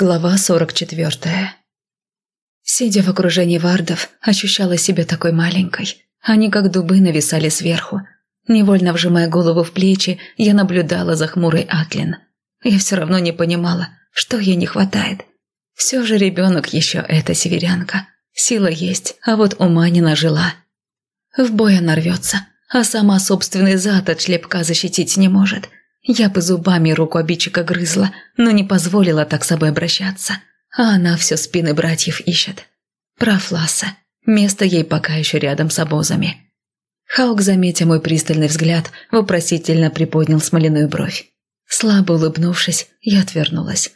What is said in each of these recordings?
Глава 44 Сидя в окружении вардов, ощущала себя такой маленькой. Они как дубы нависали сверху. Невольно вжимая голову в плечи, я наблюдала за хмурой Атлин. Я все равно не понимала, что ей не хватает. Все же ребенок еще эта северянка. Сила есть, а вот ума не нажила. В бой она рвется, а сама собственный зад от шлепка защитить не может – я бы зубами руку обидчика грызла, но не позволила так с собой обращаться. А она все спины братьев ищет. Прав Ласса. Место ей пока еще рядом с обозами. Хаук, заметя мой пристальный взгляд, вопросительно приподнял смоляную бровь. Слабо улыбнувшись, я отвернулась.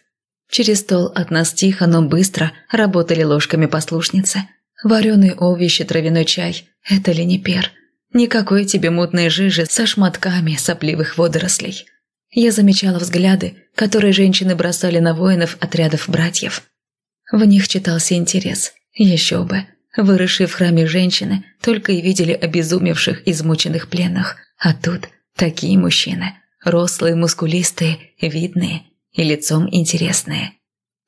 Через стол от нас тихо, но быстро работали ложками послушницы. Вареные овощи, травяной чай – это ли не пер? Никакой тебе мутной жижи со шматками сопливых водорослей. Я замечала взгляды, которые женщины бросали на воинов отрядов братьев. В них читался интерес. Еще бы. Выросшие в храме женщины только и видели обезумевших, измученных пленных. А тут такие мужчины. Рослые, мускулистые, видные и лицом интересные.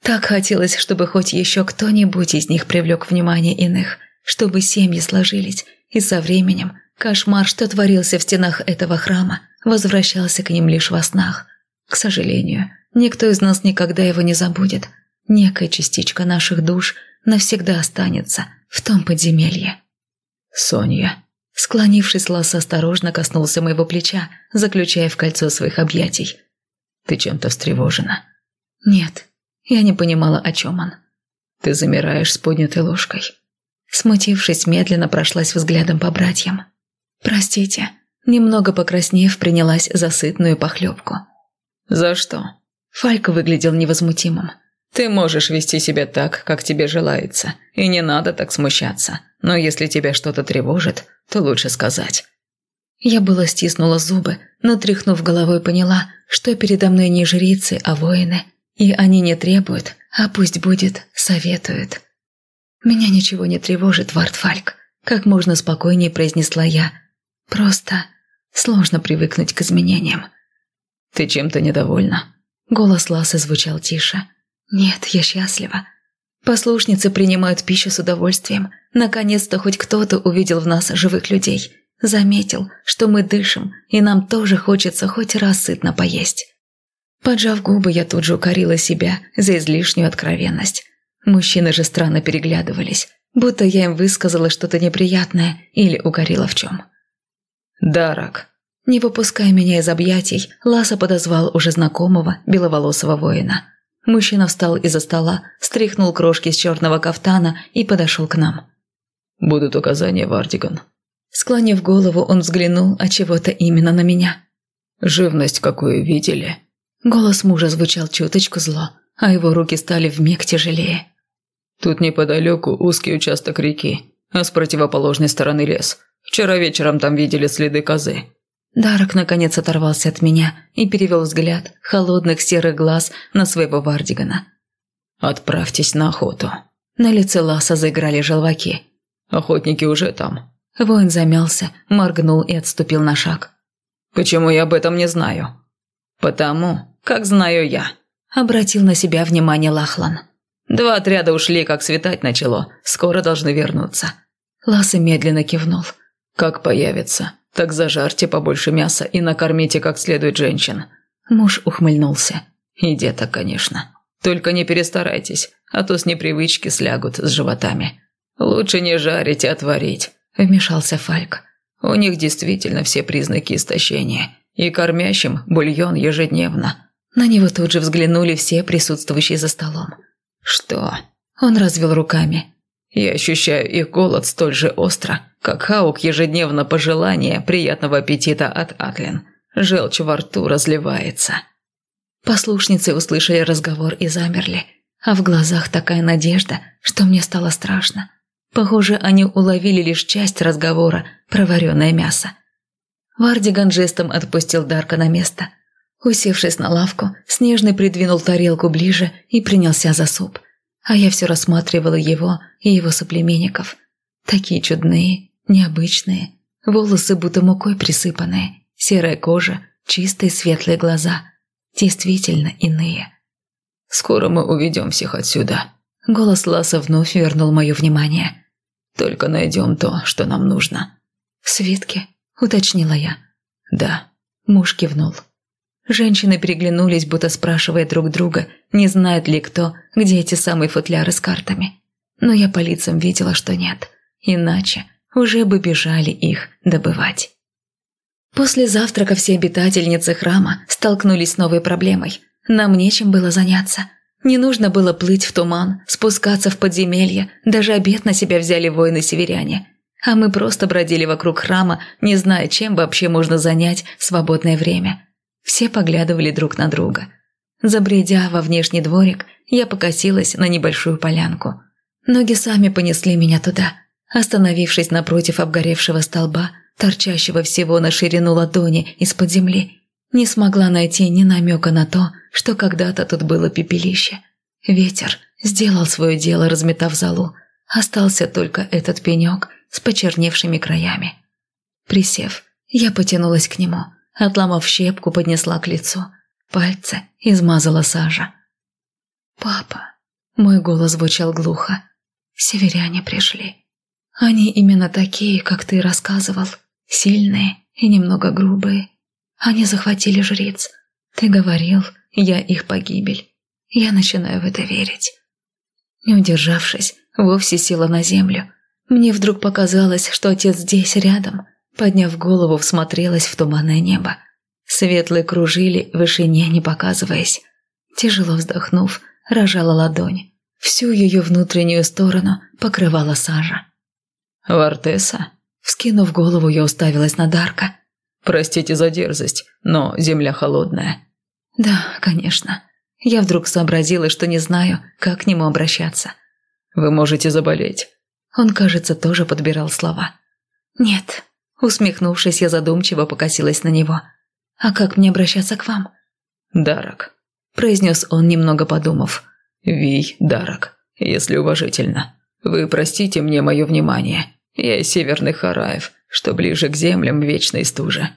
Так хотелось, чтобы хоть еще кто-нибудь из них привлек внимание иных, чтобы семьи сложились, и со временем кошмар, что творился в стенах этого храма, возвращался к ним лишь во снах. К сожалению, никто из нас никогда его не забудет. Некая частичка наших душ навсегда останется в том подземелье. «Соня». Склонившись, Ласс осторожно коснулся моего плеча, заключая в кольцо своих объятий. «Ты чем-то встревожена?» «Нет, я не понимала, о чем он». «Ты замираешь с поднятой ложкой». Смутившись, медленно прошлась взглядом по братьям. «Простите, Немного покраснев, принялась за сытную похлебку. «За что?» Фалька выглядел невозмутимым. «Ты можешь вести себя так, как тебе желается, и не надо так смущаться. Но если тебя что-то тревожит, то лучше сказать». Я было стиснула зубы, но, тряхнув головой, поняла, что передо мной не жрицы, а воины. И они не требуют, а пусть будет, советуют. «Меня ничего не тревожит, Вартфальк», – как можно спокойнее произнесла я. «Просто Сложно привыкнуть к изменениям. «Ты чем-то недовольна?» Голос Ласы звучал тише. «Нет, я счастлива. Послушницы принимают пищу с удовольствием. Наконец-то хоть кто-то увидел в нас живых людей. Заметил, что мы дышим, и нам тоже хочется хоть раз сытно поесть». Поджав губы, я тут же укорила себя за излишнюю откровенность. Мужчины же странно переглядывались, будто я им высказала что-то неприятное или укорила в чем. «Дарак». Не выпуская меня из объятий, Ласа подозвал уже знакомого беловолосого воина. Мужчина встал из-за стола, стряхнул крошки с черного кафтана и подошел к нам. «Будут указания, Вардиган». Склонив голову, он взглянул от чего-то именно на меня. «Живность какую видели?» Голос мужа звучал чуточку зло, а его руки стали вмиг тяжелее. «Тут неподалеку узкий участок реки, а с противоположной стороны лес. Вчера вечером там видели следы козы». Дарок наконец оторвался от меня и перевел взгляд холодных серых глаз на своего Вардигана. «Отправьтесь на охоту». На лице Ласа заиграли желваки. «Охотники уже там». Воин замялся, моргнул и отступил на шаг. «Почему я об этом не знаю?» «Потому, как знаю я», – обратил на себя внимание Лахлан. «Два отряда ушли, как светать начало. Скоро должны вернуться». Ласа медленно кивнул. Как появится, так зажарьте побольше мяса и накормите как следует женщин». Муж ухмыльнулся. «И деток, конечно. Только не перестарайтесь, а то с непривычки слягут с животами. Лучше не жарить, а творить», – вмешался Фальк. «У них действительно все признаки истощения, и кормящим бульон ежедневно». На него тут же взглянули все присутствующие за столом. «Что?» Он развел руками. Я ощущаю их голод столь же остро, как Хаук ежедневно пожелание приятного аппетита от Атлин. Желчь во рту разливается. Послушницы услышали разговор и замерли, а в глазах такая надежда, что мне стало страшно. Похоже, они уловили лишь часть разговора про вареное мясо. Вардиган жестом отпустил Дарка на место. Усевшись на лавку, Снежный придвинул тарелку ближе и принялся за суп – а я все рассматривала его и его соплеменников. Такие чудные, необычные, волосы будто мукой присыпанные, серая кожа, чистые светлые глаза. Действительно иные. Скоро мы уведем всех отсюда». Голос Ласа вновь вернул мое внимание. «Только найдем то, что нам нужно». «Свитки?» – уточнила я. «Да». Муж кивнул. Женщины переглянулись, будто спрашивая друг друга, не знает ли кто, где эти самые футляры с картами. Но я по лицам видела, что нет. Иначе уже бы бежали их добывать. После завтрака все обитательницы храма столкнулись с новой проблемой. Нам нечем было заняться. Не нужно было плыть в туман, спускаться в подземелье, даже обед на себя взяли воины-северяне. А мы просто бродили вокруг храма, не зная, чем вообще можно занять свободное время. Все поглядывали друг на друга. Забредя во внешний дворик, я покосилась на небольшую полянку. Ноги сами понесли меня туда. Остановившись напротив обгоревшего столба, торчащего всего на ширину ладони из-под земли, не смогла найти ни намека на то, что когда-то тут было пепелище. Ветер сделал свое дело, разметав залу. Остался только этот пенек с почерневшими краями. Присев, я потянулась к нему, отломав щепку, поднесла к лицу. Пальцы измазала сажа. «Папа», — мой голос звучал глухо, — «северяне пришли». Они именно такие, как ты рассказывал, сильные и немного грубые. Они захватили жриц. Ты говорил, я их погибель. Я начинаю в это верить. Не удержавшись, вовсе села на землю. Мне вдруг показалось, что отец здесь, рядом. Подняв голову, всмотрелась в туманное небо. Светлые кружили в вышине, не показываясь. Тяжело вздохнув, рожала ладонь. Всю ее внутреннюю сторону покрывала сажа. «Вартеса?» Вскинув голову, я уставилась на Дарка. «Простите за дерзость, но земля холодная». «Да, конечно. Я вдруг сообразила, что не знаю, как к нему обращаться». «Вы можете заболеть». Он, кажется, тоже подбирал слова. «Нет». Усмехнувшись, я задумчиво покосилась на него. «А как мне обращаться к вам?» «Дарок», – произнес он, немного подумав. «Вий, Дарок, если уважительно. Вы простите мне мое внимание. Я из северных Хараев, что ближе к землям вечной стужи.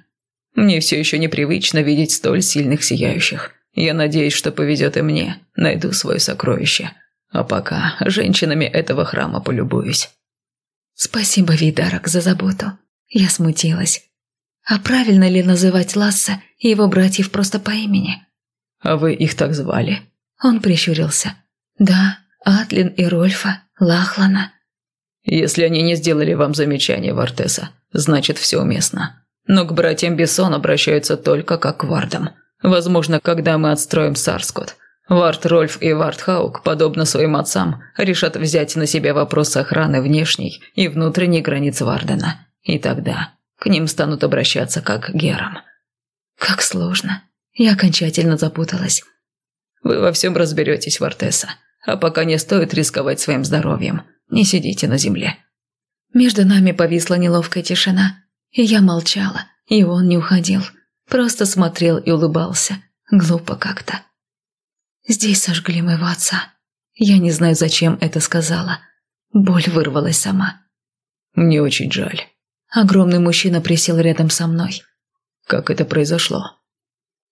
Мне все еще непривычно видеть столь сильных сияющих. Я надеюсь, что повезет и мне, найду свое сокровище. А пока женщинами этого храма полюбуюсь. Спасибо, Видарок, за заботу. Я смутилась. А правильно ли называть Ласса и его братьев просто по имени? А вы их так звали? Он прищурился. Да, Атлин и Рольфа, Лахлана. Если они не сделали вам замечание, Вартеса, значит все уместно. Но к братьям Бессон обращаются только как к вардам. Возможно, когда мы отстроим Сарскот, Вард Рольф и Вард Хаук, подобно своим отцам, решат взять на себя вопрос охраны внешней и внутренней границ Вардена. И тогда к ним станут обращаться как к герам. Как сложно. Я окончательно запуталась. Вы во всем разберетесь, Вартеса. А пока не стоит рисковать своим здоровьем. Не сидите на земле». Между нами повисла неловкая тишина, и я молчала, и он не уходил. Просто смотрел и улыбался. Глупо как-то. Здесь сожгли моего отца. Я не знаю, зачем это сказала. Боль вырвалась сама. «Мне очень жаль». Огромный мужчина присел рядом со мной. «Как это произошло?»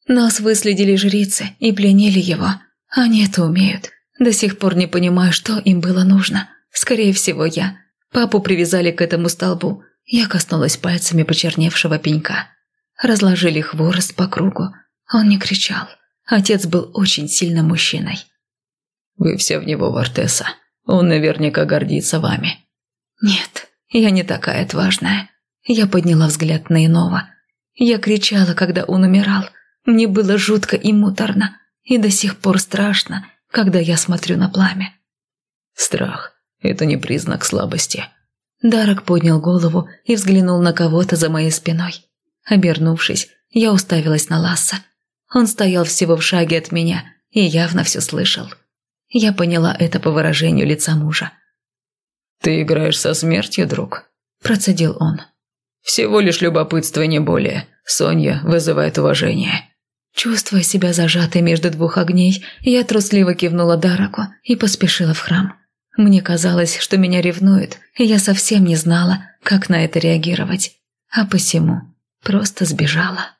«Нас выследили жрицы и пленили его. Они это умеют. До сих пор не понимаю, что им было нужно. Скорее всего, я. Папу привязали к этому столбу. Я коснулась пальцами почерневшего пенька. Разложили хворост по кругу. Он не кричал. Отец был очень сильным мужчиной. «Вы все в него, Вартеса. Он наверняка гордится вами». «Нет, я не такая отважная». Я подняла взгляд на иного. Я кричала, когда он умирал. Мне было жутко и муторно. И до сих пор страшно, когда я смотрю на пламя. Страх – это не признак слабости. Дарок поднял голову и взглянул на кого-то за моей спиной. Обернувшись, я уставилась на Ласса. Он стоял всего в шаге от меня и явно все слышал. Я поняла это по выражению лица мужа. «Ты играешь со смертью, друг?» – процедил он. «Всего лишь любопытство, не более. Соня вызывает уважение». Чувствуя себя зажатой между двух огней, я трусливо кивнула Дараку и поспешила в храм. Мне казалось, что меня ревнуют, и я совсем не знала, как на это реагировать. А посему просто сбежала.